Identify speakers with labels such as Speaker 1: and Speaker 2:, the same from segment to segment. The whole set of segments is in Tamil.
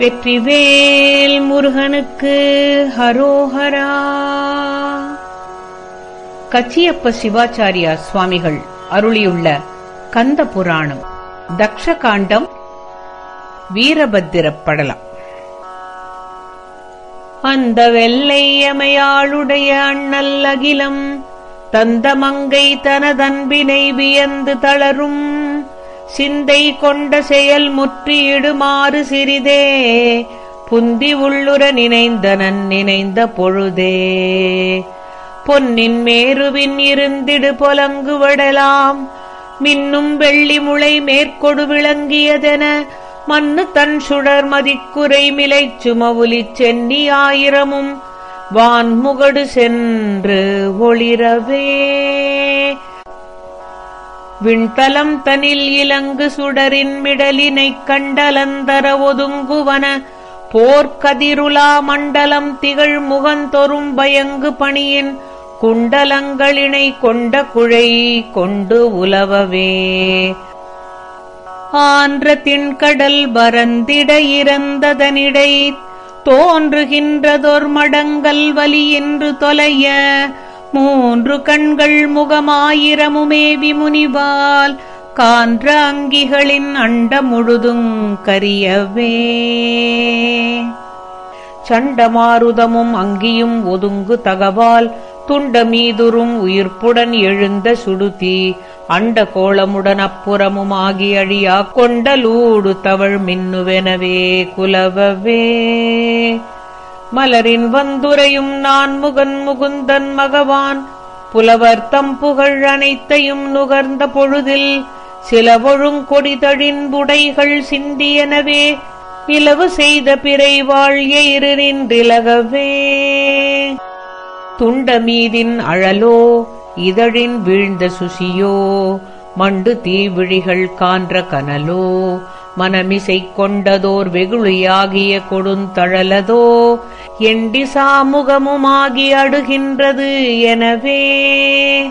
Speaker 1: வெற்றிவேல் முருகனுக்கு ஹரோஹரா. கச்சியப்ப சிவாச்சாரியா சுவாமிகள் அருளியுள்ள கந்த புராணம் தக்ஷகாண்டம் வீரபத்திரப் படலம் அந்த வெள்ளையமையாளுடைய அண்ணல் அகிலம் தந்த மங்கை தனதன்பினை வியந்து தளரும் சிந்தை கொண்ட செயல் முற்றியிடுமாறு சிறிதே புந்தி உள்ளுர நினைந்தனன் நினைந்த பொழுதே. பொன்னின் மேருவின் இருந்திடு பொலங்குவடலாம் மின்னும் வெள்ளி முளை மேற்கொடு விளங்கியதென மண்ணு தன் சுடர் மதிக்குறை மிலைச் சுமவுலிச் சென்னி ஆயிரமும் வான்முகடு சென்று ஒளிரவே. விண்தலம் தனில் இலங்கு சுடரின் மிடலினைக் கண்டலந்தர ஒதுங்குவன. போர்க்கதிருளா மண்டலம் திகழ் முகந்தொரும் பயங்கு பணியின் குண்டலங்களினை கொண்ட குழை கொண்டு உலவவே. ஆன்ற தின்கடல் வரந்திட இறந்ததனிடை தோன்றுகின்றதொர் மடங்கல் வலியின்று தொலைய மூன்று கண்கள் முகமாயிரமுமே விமுனிவால் கான்ற அங்கிகளின் அண்ட முழுதும் கரியவே. சண்டமாருதமும் அங்கியும் ஒதுங்கு தகவால் துண்ட மீதுரும் உயிர்ப்புடன் எழுந்த சுடுதி அண்ட கோளமுடன் அப்புறமுமாகி அழியா கொண்டலூடு தவழ் மின்னுவெனவே குலவவே. மலரின் வந்துரையும் நான் முகன் முகுந்தன் மகவான். புலவர் தம் புகழ் அனைத்தையும் நுகர்ந்த பொழுதில் சில ஒழுங்கொடிதழின் புடைகள் சிந்தியனவே. இலவு செய்த பிறை வாழ்ய நின்றிலகவே துண்டமீதின் அழலோ இதழின் வீழ்ந்த சுசியோ மண்டு தீவிழிகள் கான்ற கனலோ மனமிசை கொண்டதோர் வெகுளியாகிய கொடுந்தழலதோ எண்டி சாமுகமுமாகி அடுகின்றது எனவே.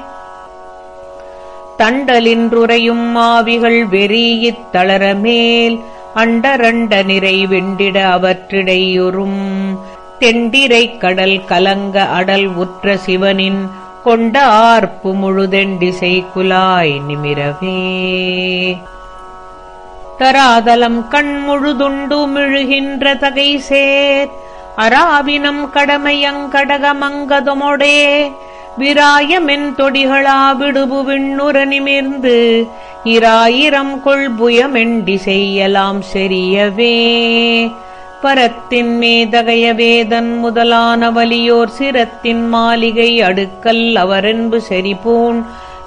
Speaker 1: தண்டலின்றுரையும் மாவிகள் வெறியித் தளரமேல் அண்டரண்ட நிறை வெண்டிட அவற்றிடையுறும் தெண்டிரை கடல் கலங்க அடல் உற்ற சிவனின் கொண்ட ஆர்ப்பு முழுதெண்டிசை குலாய் நிமிரவே. தராதலம் கண் முழுதுண்டு மிழுகின்ற தகை சேர் அராவினம் கடமையங்கடகமங்கதமொடே. விராயமென் தொடிகளா விடுபு விண்ணுற நிமிர்ந்து இராயிரம் கொள்புயமெண்டி செய்யலாம் செரியவே பரத்தின் மேதகைய வேதன் முதலான வலியோர் சிரத்தின் மாளிகை அடுக்கல் அவரென்பு செறிபூன்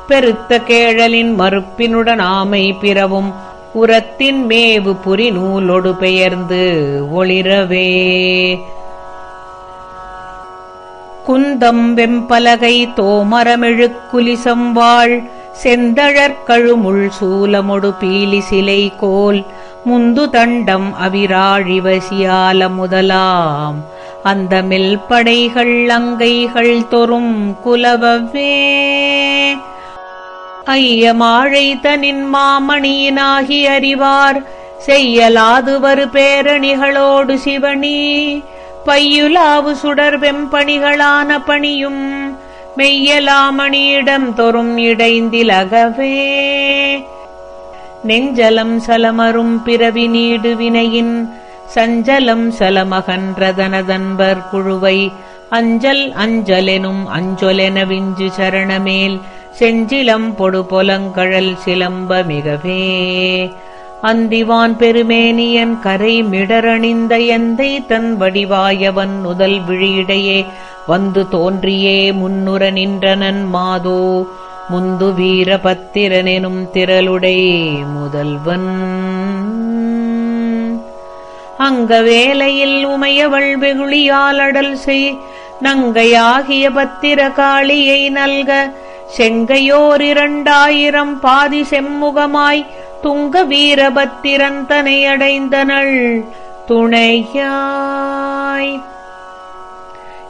Speaker 1: பெருத்த கேழலின் மறுப்பினுடன் ஆமை பிறவும் புறத்தின் மேவு புரி நூலொடு பெயர்ந்து ஒளிரவே. குந்தம் வெம்பலகை தோமரமெழுக்குலிசம் வாழ் செந்தழற்கழுமுள் சூலமொடு பீலி சிலை கோல் முந்து தண்டம் அவிராழிவசியால முதலாம். அந்த மெல்படைகள் அங்கைகள் தொறும் குலவவே ஐயமாழை தனின் மாமணியினாகி அறிவார். செய்யலாதுவரு பேரணிகளோடு சிவனி. பையுலாவு சுடர் வெம்பணிகளான பணியும் மெய்யலாமணியிடம் தொறும் இடைந்திலகவே. நெஞ்சலம் சலமரும் பிறவி நீடு வினையின் சஞ்சலம் சலமகன்றதனதன்பர் குழுவை அஞ்சல் அஞ்சலெனும் அஞ்சொலென விஞ்சு சரணமேல் செஞ்சிலம் பொடு பொலங்கழல் சிலம்ப மிகவே. அந்திவான் பெருமேனியன் கரை மிடரணிந்த எந்தை தன் வடிவாயவன் முதல் விழியிடையே வந்து தோன்றியே முன்னுர நின்றனன் மாதோ. முந்து வீரபத்திரனெனும் திரளுடை முதல்வன். அங்க வேலையில் உமையவள் வெகுளியாலடல் செய் நங்கையாகிய பத்திர காளியை நல்க செங்கையோர் இரண்டாயிரம் பாதி செம்முகமாய் துங்க வீரபத்திரந்தனை அடைந்தனள் துணையாய்.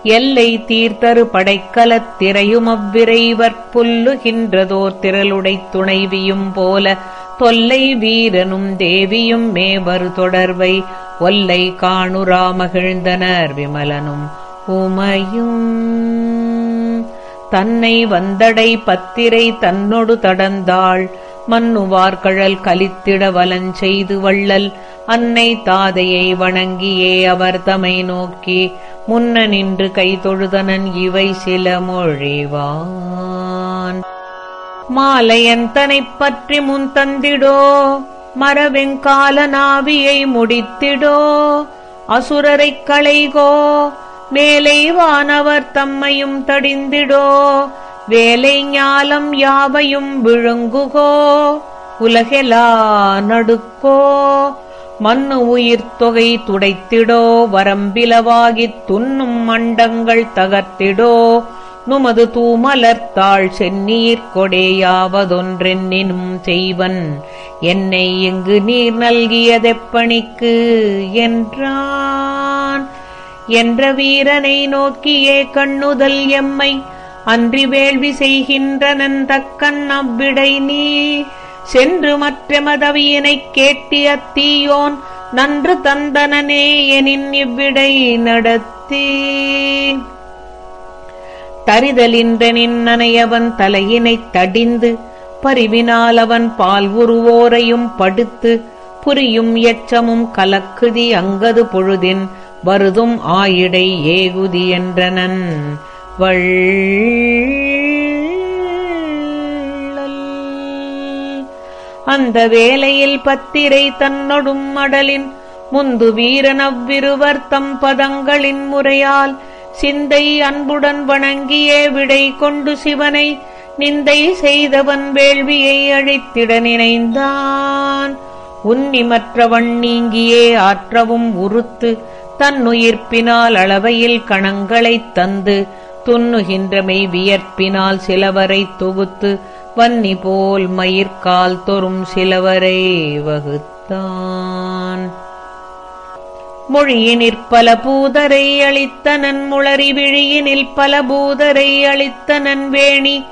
Speaker 1: எல்லை தீர்த்தரு படைக்கலத் திரையும் அவ்விரைவர் புல்லுகின்றதோர் திரளுடைத் துணைவியும் போல தொல்லை வீரனும் தேவியும் மேவரு தொடர்வை ஒல்லை காணுரா மகிழ்ந்தனர் விமலனும் உமையும். தன்னை வந்தடை பத்திரை தன்னொடு தடந்தாள். மன்னுவார்கழல் கலித்திட வலஞ்செய்து வள்ளல். அன்னை தாதையை வணங்கியே அவர் தமை நோக்கி. முன்ன நின்று கைதொழுதனன் இவை சில மொழிவான். மாலையன் தனைப் பற்றி முன் தந்திடோ? மரவெங்கால நாவியை முடித்திடோ? அசுரரைக் களைகோ? மேலை வானவர் தம்மையும் தடிந்திடோ வேலை ஞாலம் யாவையும் விழுங்குகோ உலகெலா நடுக்கோ மண்ணு உயிர் தொகை துடைத்திடோ வரம்பிலவாகித் துண்ணும் மண்டங்கள் தகர்த்திடோ நுமது தூமலர்த்தாள் செந்நீர் கொடேயாவதொன்றென்னினும் செய்வன் என்னை இங்கு நீர் நல்கியதெப்பணிக்கு என்றான். என்ற வீரனை நோக்கியே கண்ணுதல் எம்மை. அன்றி வேள்வி செய்கின்றனன் தக்கன் அவ்விடை நீ. சென்று மற்றமதவியினைக் கேட்டி அத்தீயோன் நன்று தந்தனனே எனின் இவ்விடை நடத்தி. தரிதலின்றனின் நனையவன் தலையினைத் தடிந்து பரிவினால் அவன் பால் உருவோரையும் படுத்து புரியும் எச்சமும் கலக்குதி அங்கது பொழுதின் வருதும் ஆயிடை ஏகுதி என்றனன். வள்ளல். அந்த வேளையில் பத்திரை தன்னொடும் மடலின் முந்து வீரன் அவ்விருவர் தம் பதங்களின் முறையால் சிந்தை அன்புடன் வணங்கியே விடை கொண்டு சிவனை நிந்தை செய்தவன் வேள்வியை அழித்திட நினைந்தான். உன்னிமற்றவன் நீங்கியே ஆற்றவும் உறுத்து தன்னுயிர்ப்பினால் அளவையில் கணங்களைத் தந்து துன்னுகின்றமை வியற்பினால் சிலவரை தொகுத்து வன்னி போல் மயிர்கால் தொறும் சிலவரை வகுத்தான். மொழியினிற் பல பூதரை அளித்தனன் முளறி விழியினில் பல பூதரை அளித்தனன் வேணி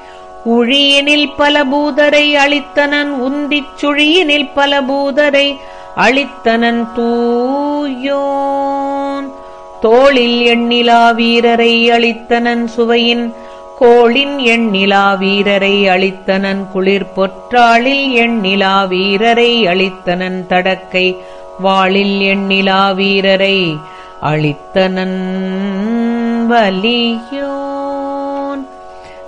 Speaker 1: உழியினில் பல பூதரை அளித்தனன் உந்திச் சுழியினில் பல பூதரை அளித்தனன் தூயோ தோளில் எண்ணிலா வீரரை அளித்தனன் சுவையின் கோளின் எண்ணிலா வீரரை அளித்தனன் குளிர் பொற்றாளில் எண்ணிலா வீரரை அளித்தனன் தடக்கை வாளில் எண்ணிலா வீரரை அளித்தனன் வலியோன்.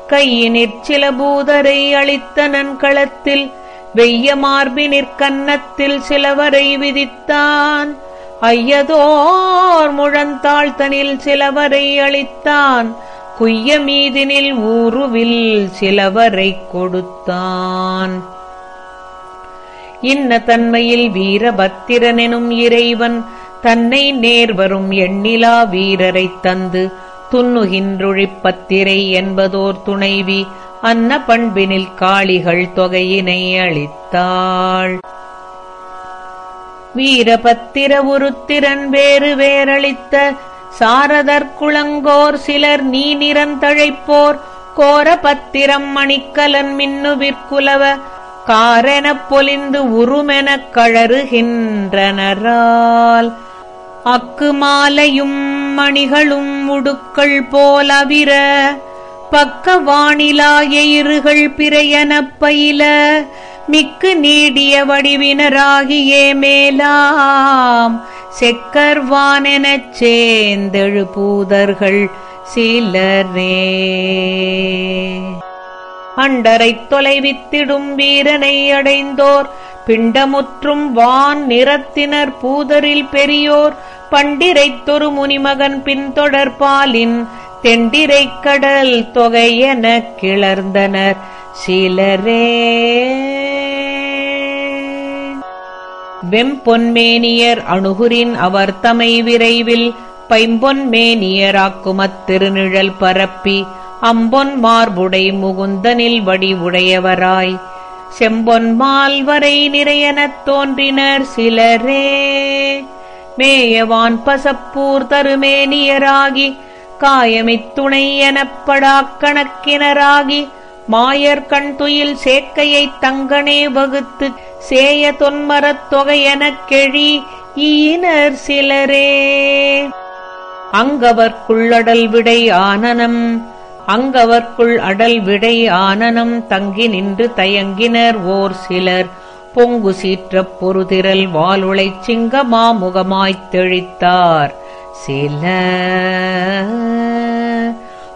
Speaker 1: கையினிற் சில பூதரை அளித்தனன் களத்தில் வெய்ய மார்பினிற் கன்னத்தில் சிலவரை விதித்தான். ஐயதோர் முழந்தாழ்த்தனில் சிலவரை அளித்தான். குய்ய மீதினில் ஊருவில் சிலவரை கொடுத்தான். இன்ன தன்மையில் வீரபத்திரனெனும் இறைவன் தன்னை நேர்வரும் எண்ணிலா வீரரைத் தந்து துன்னுகின்றொழிப்பத்திரை என்பதோர் துணைவி அன்ன பண்பினில் காளிகள் தொகையினை அளித்தாள். வீரபத்திர உருத்திரன் வேறு வேரளித்த சாரதற்குளங்கோர் சிலர் நீ நிறந்தழைப்போர். கோர பத்திரம் மணிக்கலன் மின்னுவிற்குலவ காரெனப் பொலிந்து உருமெனக் கழறுகின்றனரால். அக்கு மாலையும் மணிகளும் உடுக்கள் போலவிர பக்க வானிலாய இருகள் பிறையனப் பயில மிக்கு நீடிய வடிவினராகியே மேலாம் செக்கர்வானெனச் சேர்ந்தெழு பூதர்கள் சிலரே. அண்டரைத் தொலைவித்திடும் வீரனை அடைந்தோர். பிண்டமுற்றும் வான் நிறத்தினர் பூதரில் பெரியோர். பண்டிரைத்தொரு முனிமகன் பின்தொடர்பாலின் தெண்டிரைக் கடல் தொகையெனக் கிளர்ந்தனர் சிலரே. வெம்பொன்மேனியர் அணுகுரின் அவர் தமை விரைவில் பைம்பொன்மேனியராக்குமத் திருநிழல் பரப்பி அம்பொன் மார்புடை முகுந்தனில் வடிவுடையவராய் செம்பொன் மால்வரை நிறையனத் தோன்றினர் சிலரே. மேயவான் பசப்பூர் தருமேனியராகி காயமித்துணை எனப்படாக் கணக்கினராகி மாயர் கண் துயில் சேக்கையைத் தங்கனே வகுத்து சேய தொன்மரத் தொகையெனக் கெழி ஈனர் சிலரே. அங்கவர்க்குள் அடல் விடை ஆனனம் அங்கவர்க்குள் அடல் விடை ஆனனம் தங்கி நின்று தயங்கினர் ஓர் சிலர். பொங்கு சீற்றப் பொறுதிரல் வாலுளைச் சிங்கமாமுகமாய்த் தெழித்தார் சில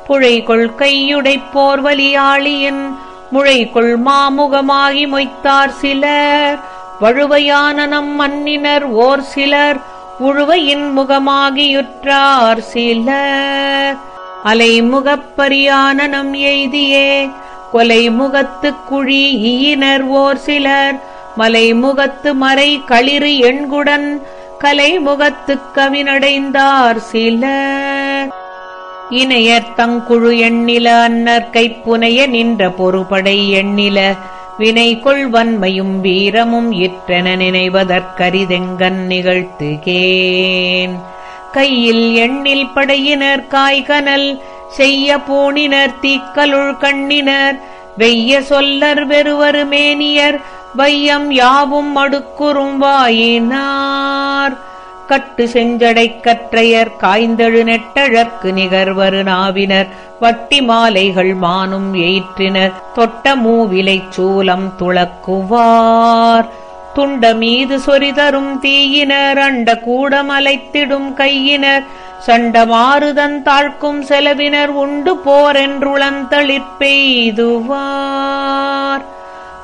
Speaker 1: புழைகொள் கையுடைப் வலியாளியின் முழைகொள் மாமுகமாகி மொய்த்தார் சிலர். வழுவையான நம் மன்னினர் ஓர் சிலர். உழுவையின் முகமாகியுற்றார் சிலர். அலைமுகப்பரியான நம் எய்தியே. கொலை முகத்து குழி ஈயினர் ஓர் சிலர். மலைமுகத்து மறை களிறு எண்குடன். கலைமுகத்துக் கவினடைந்தார் சிலர். இணையர் தங்குழு எண்ணில அன்னற்கைப் புனைய நின்ற பொறுபடை எண்ணில வினை கொள்வன்மையும் வீரமும் இற்றென நினைவதற்கரிதெங்கன் நிகழ்த்துகேன். கையில் எண்ணில் படையினர் காய்கனல் செய்ய பூணினர் தீக்கலுள் கண்ணினர் வெய்ய சொல்லர் வெறுவரு மேனியர் வையம் யாவும் அடுக்குறும் வாயினார். கட்டு செஞ்சடைக் கற்றையர் காய்ந்தெழு நெட்டழற்கு நிகர்வரு நாவினர். வட்டி மாலைகள் மானும் எயிற்றினர் தொட்ட மூவிலைச் சூலம் துளக்குவார். துண்ட மீது சொரிதரும் தீயினர். அண்ட கூடமலைத்திடும் கையினர். சண்டமாறுதன் தாழ்க்கும் செலவினர். உண்டு போரென்றுளந்தளிர் பெய்துவார்.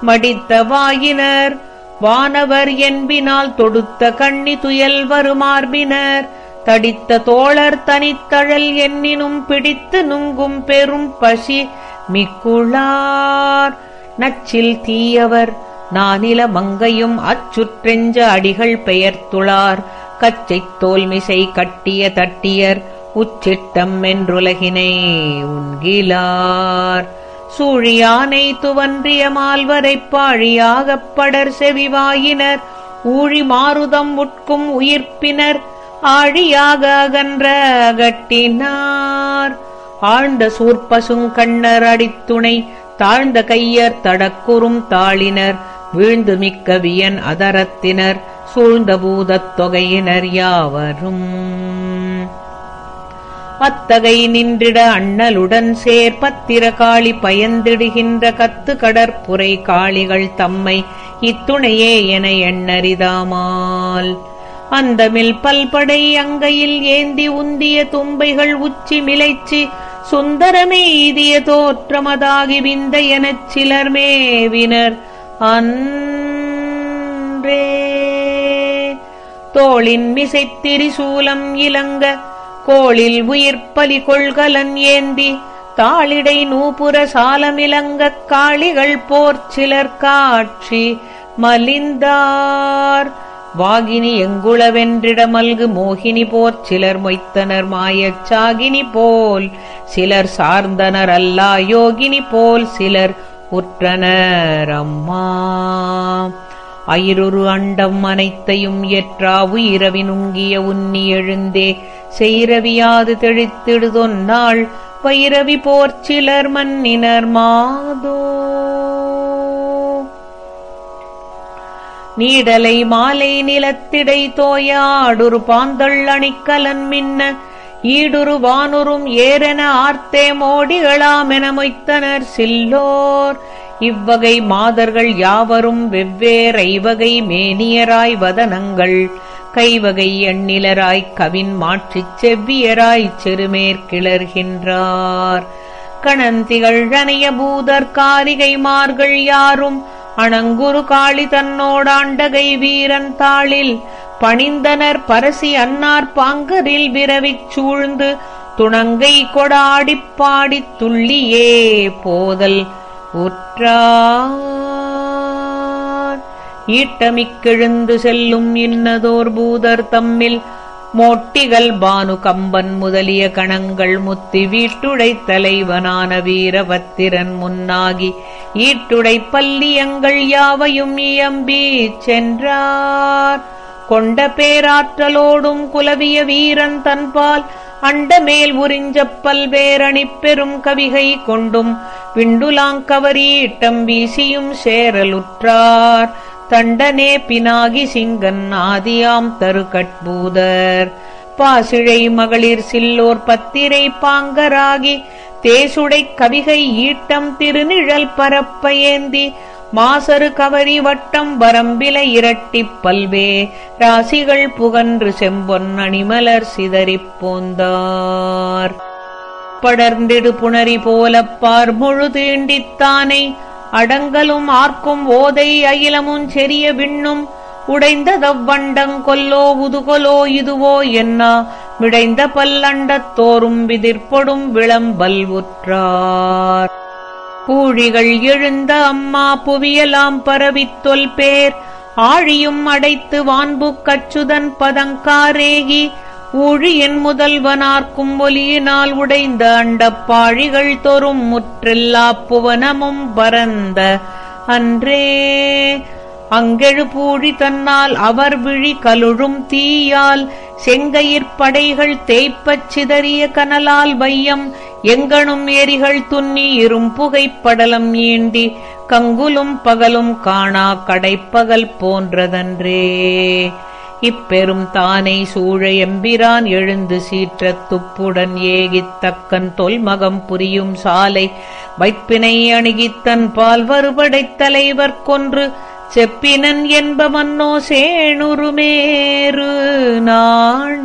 Speaker 1: மடித்த வாயினர். வானவர் என்பினால் தொடுத்த கண்ணி துயல் வருமார்பினர். தடித்த தோழர் தனித்தழல் எண்ணினும் பிடித்து நுங்கும் பெரும் பசி மிக்குளார் நச்சில் தீயவர் நானில மங்கையும் அச்சுற்றெஞ்ச அடிகள் பெயர்த்துளார். கச்சைத் தோல்மிசை கட்டிய தட்டியர் உச்சிட்டம் என்றுலகினை உண்கிலார். சூழியானை துவன்றிய மால்வரைப் பாழியாகப் படர் செவிவாயினர். ஊழி மாருதம் உட்கும் உயிர்ப்பினர். ஆழியாக அகன்ற அகட்டினார் ஆழ்ந்த சூர்பசுங்கண்ணர் அடித்துணை தாழ்ந்த கையர் தடக்குறும் தாளினர். வீழ்ந்து மிக்க வியன் அதரத்தினர். சூழ்ந்த பூதத் தொகையினர் யாவரும். அத்தகை நின்றிட அண்ணலுடன் சேர் பத்திர காளி பயந்திடுகின்ற கத்து கடற்புரை காளிகள் தம்மை இத்துணையே என எண்ணறிதாமால். அந்தமில் பல்படை அங்கையில் ஏந்தி உந்திய தும்பைகள் உச்சி மிளைச்சி சுந்தரமே இதிய தோற்றமதாகி விந்த எனச் சிலர் மேவினர். அன்றே தோளின் மிசைத்திரி சூலம் இலங்க கோளில் உயிர்ப்பலி கொள்கலன் ஏந்தி தாளிடை நூபுர சாலமிலங்கக் காளிகள் போர் சிலர் காட்சி மலிந்தார். வாகினி எங்குளவென்றிட மல்கு மோகினி போர் சிலர் மொய்த்தனர் மாயச் சாகினி போல் சிலர் சார்ந்தனர் அல்லா யோகினி போல் சிலர் உற்றனர் அம்மா. அயிருரு அண்டம் அனைத்தையும் எற்றா உயிரவினுங்கிய உன்னி எழுந்தே. செய்ரவியாது தெழித்திடுதொன்னாள் வைரவி போர் சிலர் மன்னினர் மாதோ. நீடலை மாலை நிலத்திடை தோயாடுரு பாந்தள் அணிக்கலன் மின்ன ஈடுரு வானுரும் ஏரென ஆர்த்தே மோடிகளாமென மொய்த்தனர் சில்லோர். இவ்வகை மாதர்கள் யாவரும் வெவ்வேறைவகை மேனியராய் வதனங்கள். கைவகை எண்ணிலராய் கவின் மாற்றிச் செவ்வியராய்ச் செருமேற்கிளர்கின்றார் கணந்திகள் அணைய பூதர் காரிகைமார்கள் யாரும் அணங்குரு காளி தன்னோடாண்டகை வீரன் தாளில் பணிந்தனர் பரசி அன்னார் பாங்கரில் விரவிச் சூழ்ந்து துணங்கை கொடாடிப் பாடித் துள்ளியே போதல். உற்றார் ஈட்டமிக்கெழுந்து செல்லும் இன்னதோர் பூதர் தம்மில் மோட்டிகள் பானு கம்பன் முதலிய கணங்கள் முத்தி வீட்டுடை தலைவனான வீரபத்திரன் முன்னாகி ஈட்டுடை பல்லியங்கள் யாவையும் இயம்பி சென்றார். கொண்ட பேராற்றலோடும் குலவிய வீரன் தன்பால் அண்டமேல் உறிஞ்சப் பல்வேரணிப் பெரும் கவிகை கொண்டும் விண்டுலாங்கவரீட்டம் வீசியும் சேரலுற்றார். தண்டனே பினாகி சிங்கன் ஆதியாம் தரு கட்பூதர் பாசிழை மகளிர் சில்லோர் பத்திரை பாங்கராகி தேசுடை கவிகை ஈட்டம் திருநிழல் பரப்ப ஏந்தி மாசரு கவரி வட்டம் வரம்பில இரட்டிப் பல்வே ராசிகள் புகன்று செம்பொன் அணிமலர் சிதறிப் போந்தார். படர்ந்திடு புணரி போலப் பார்முழு தீண்டித்தானை அடங்கலும் ஆர்க்கும் ஓதை அகிலமும் செரிய விண்ணும். உடைந்ததவ்வண்டங் கொல்லோ உதுகொலோ இதுவோ என்னா. விடைந்த பல்லண்டத் தோறும் விதிர்ப்பொடும் விளம்பல் உற்றார். பூழிகள் எழுந்த அம்மா புவியலாம் பரவித் தொல்பேர். ஆழியும் அடைத்து வான்புக் கச்சுதன் பதங்காரேகி. ஊழியின் முதல்வனார்க்கும் ஒலியினால் உடைந்த அண்டப்பாழிகள் தொறும் முற்றெல்லா புவனமும் பரந்த. அன்றே அங்கெழு பூழி தன்னால் அவர் விழி கலுழும் தீயால் செங்கையிற்படைகள் தேய்ப்பச் சிதறிய கனலால் வையம். எங்கனும் ஏரிகள் துன்னி இரும் புகைப்படலம் ஈண்டி. கங்குலும் பகலும் காணா கடைப்பகல் போன்றதன்றே. இப்பெரும் தானை சூழ எம்பிரான் எழுந்து சீற்றத் துப்புடன் ஏகித் தக்கன் தொல்மகம் புரியும் சாலை வைப்பினை அணுகித்தன் பால் வருபடைத் தலைவர் கொன்று செப்பினன் என்ப மன்னோ சேணுருமேறு நாண.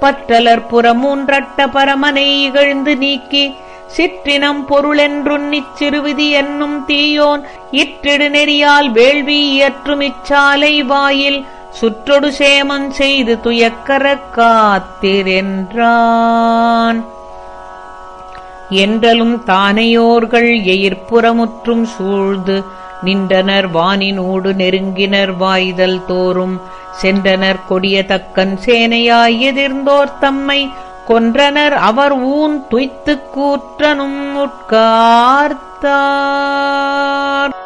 Speaker 1: பற்றலர் புறமூன்றட்ட பரமனை இகழ்ந்து நீக்கி சிற்றினம் பொருளென்றுண்ணிச் சிறுவிதி என்னும் தீயோன் இற்றிடு நெறியால் வேள்வி இயற்றும் இச்சாலை வாயில் சுற்றொடு சேமம் செய்து துயக்கர காத்திரென்றான். என்றலும் தானையோர்கள் எயிர்ப்புறமுற்றும் சூழ்ந்து நின்றனர் வானினூடு நெருங்கினர் வாய்தல் தோறும் சென்றனர் கொடிய தக்கன் சேனையாய் எதிர்ந்தோர் தம்மை கொன்றனர் அவர் ஊன் துய்த்துக் கூற்றனும் உட்கார்த்தார்.